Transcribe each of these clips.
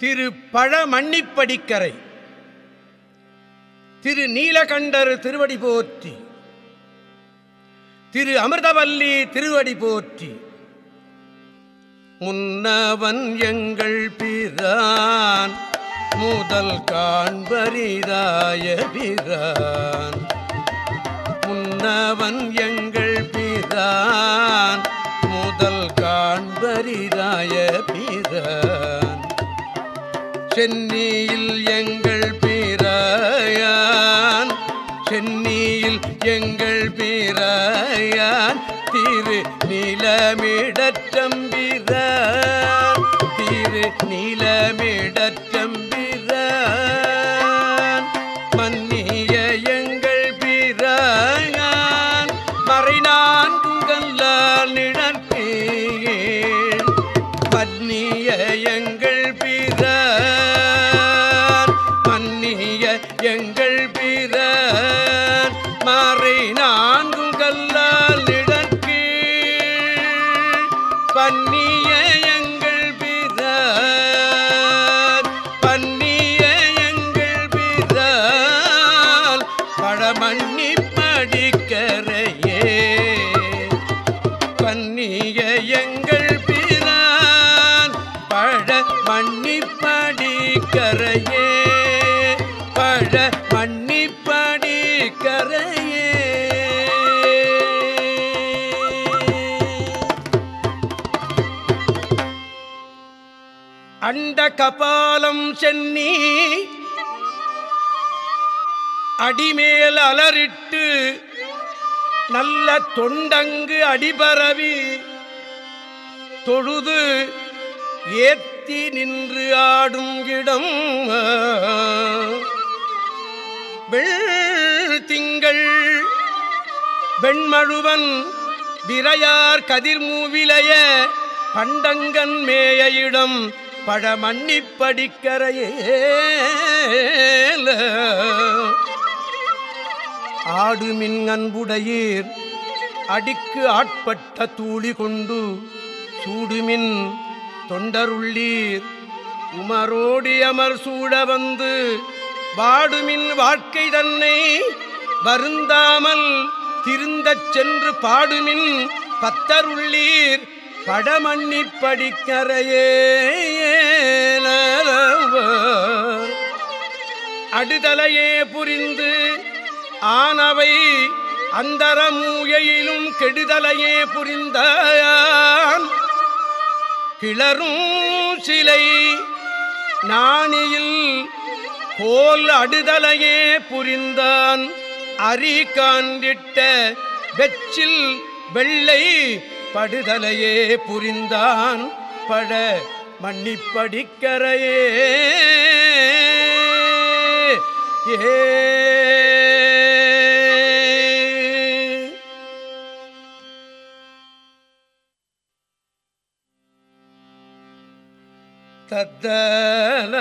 திரு பழமன்னிப்படிக்கரை. திரு நீலகண்டர் திருவடி போற்றி. திரு அமிர்தவல்லி திருவடி போற்றி. முன்னவன் எங்கள் பிரான் முதல் காண்பரிதாய பிரான். முன்னவன் எங்கள் பிரான் சென்னியில் எங்கள் பிராயான் சென்னியில் எங்கள் பிராயான் திரு நிலமிடற்றம்பிரான் திரு நிலமிடற்றம்பிர பன்னிய எங்கள் பிரான் பன்னிய எங்கள் பிரான் பழமண்ணி படிக்கரையே பன்னிய எங்கள் பிரான் பழ மண்ணி படிக்கரையே கபாலம் சென்னி அடிமேல் அலறிட்டு நல்ல தொண்டங்கு அடிபரவி தொழுது ஏத்தி நின்று ஆடும் இடம் வெள் திங்கள் வெண்மழுவன் விரையார் கதிர்மூவிலைய பண்டங்கன் மேய இடம் பழமன்னிப் படிக்கரையே ஆடுமின் அன்புடையீர் அடிக்கு ஆட்பட்ட தூளி கொண்டு சூடுமின் தொண்டருள்ளீர். உமரோடி அமர் சூட வந்து வாடுமின் வாழ்க்கை தன்னை வருந்தாமல் திருந்தச் சென்று பாடுமின் பத்தருள்ளீர். படமண்ணி படிக்கரையே அடுதலையே புரிந்து ஆனவை அந்தரமூயையிலும் கெடுதலையே புரிந்தான் கிளரும் சிலை நாணியில் கோல் அடுதலையே புரிந்தான். அரி காண்டிட்ட வெச்சில் வெள்ளை படுதலையே புரிந்தான் பட மன்னிப்படிக்கரையே. ஏ. தத்தல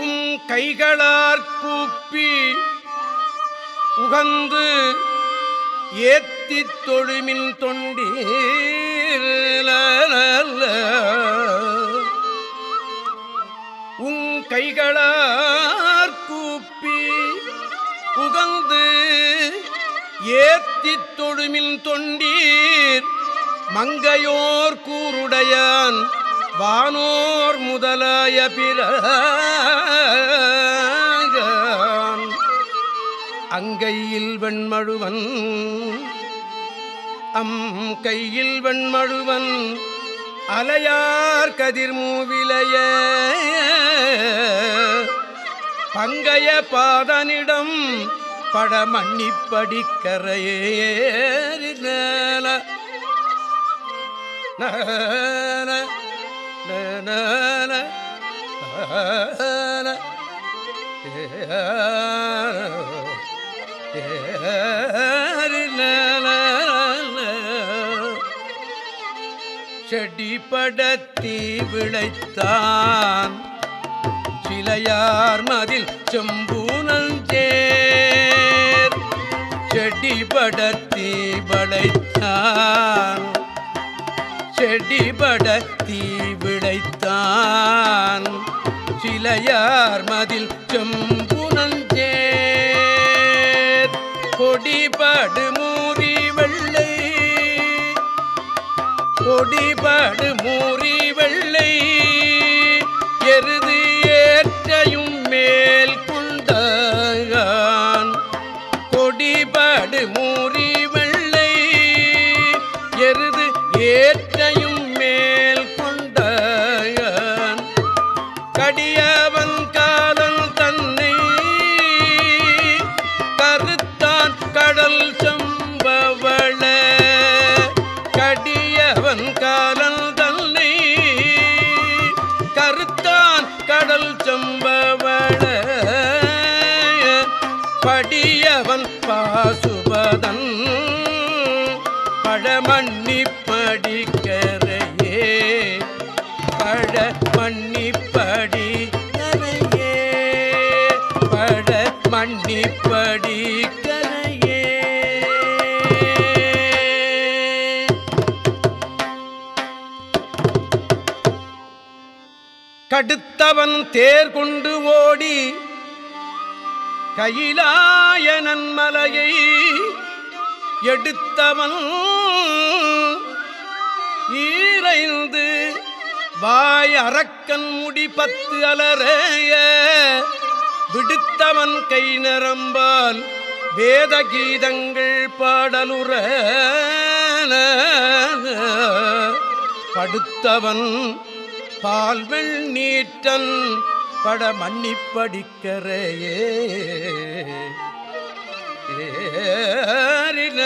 உம் கைகளார் கூப்பி உகந்து ஏத்தித் தொழுமின் தொண்டி தொழுமின் தொண்டீர் மங்கையோர் கூருடையான் வானோர் முதலாய பிற அங்கையில் வெண்மழுவன் அம் கையில் வெண்மழுவன் அலையார் கதிர்மூவிலைய பங்கைய பாதனிடம் படமன்னிப்படிக்கரையேறின நன, நன, செடி விளைத்தான். சிலையார் மதில் செம்பூனஞ்சே செடி படத்தி விளைத்தான் செடி படத்தி விளைத்தான். சிலையார் மதில் செம்புனஞ்சேர் கொடிபடு மூறி வெள்ளை. கொடிபடு மூறி வெள்ளை. மன்னிப்படி. கரையே பட மன்னிப்படி. கரையே கடுத்தவன் தேர் கொண்டு ஓடி. கையிலாயனன் மலையை எடுத்தவன். ஈரைந்து வாய் அரக்கன் முடி பத்து அலறைய. விடுத்தவன் கை நிரம்பால் வேத கீதங்கள் பாடலுற படுத்தவன் பால்வெள் நீட்டன் பட மன்னிப்படிக்கரையே ஏறின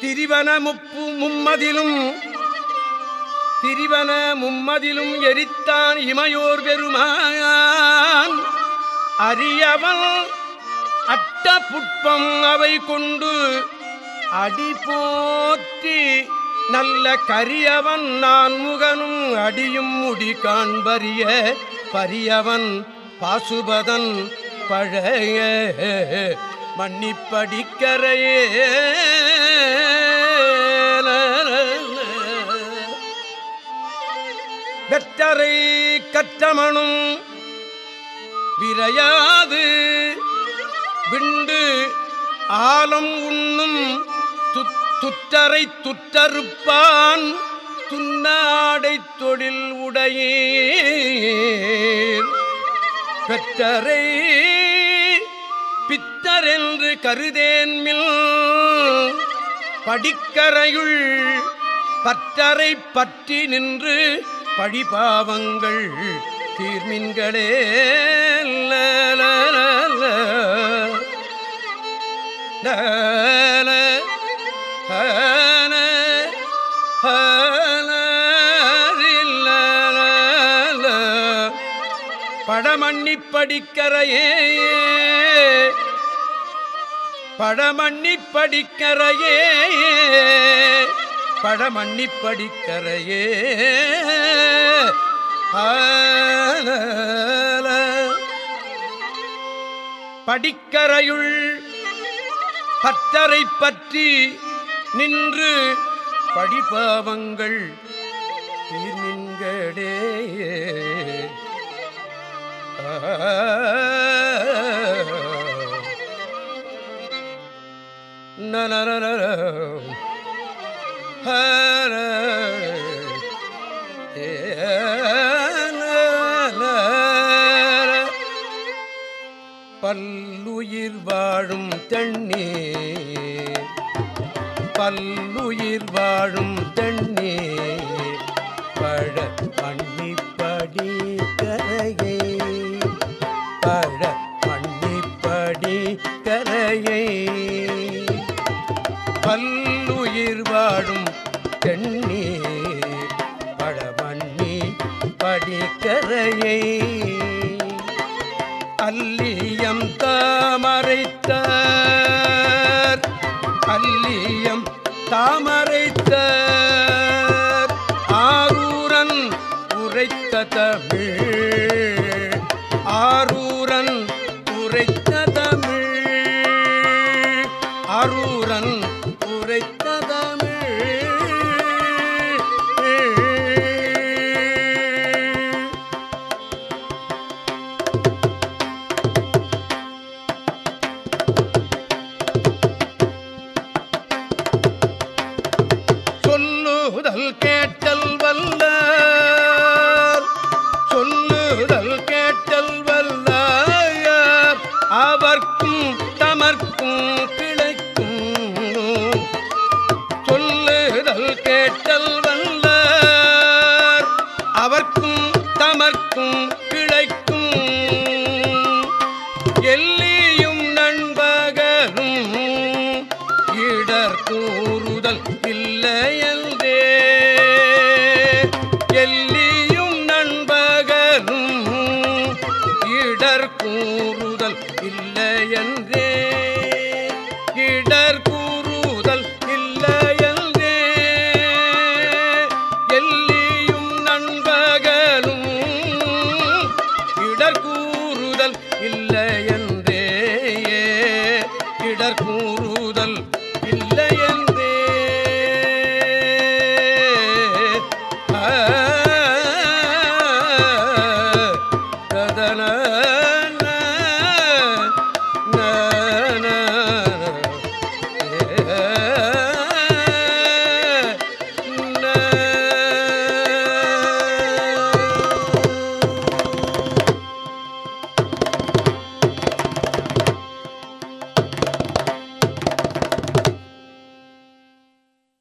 திரிவன முப்பு மும்மதிலும் திரிவன மும்மதிலும் எரித்தான் இமையோர் பெருமான். அரியவன் அட்ட புட்பம் அவை கொண்டு அடி போற்றி நல்ல கரியவன் நான் முகனும் அடியும் முடி காண்பறிய பரியவன் பாசுபதன் பழைய மன்னிப்படிக்கரையே. வெற்றரை கற்றமனும் விரையாது. விண்டு ஆலம் உண்ணும் துற்றரை துற்றறுப்பான் துன்னாடை தொழில் உடையீர். பெற்றரை பித்தரென்று கருதேன்மில் படிக்கரையுள் பற்றரை பற்றி நின்று பழிபாவங்கள் தீர்மின்களே. படமண்ணிப்படிக்கரையே படமண்ணிப்படிக்கரையே ஹன, படிக்கரையுள் பத்தரை பற்றி நின்று படிபாவங்கள் தீர்மின்களே பல்ல பல்லுயிர் வாடும் தென்னி பழமண்ணி படிக்கரையை. Allium தாமரைத்தார் allium தாமரைத்தார். சொல்லுதல் கேட்டல் வல்ல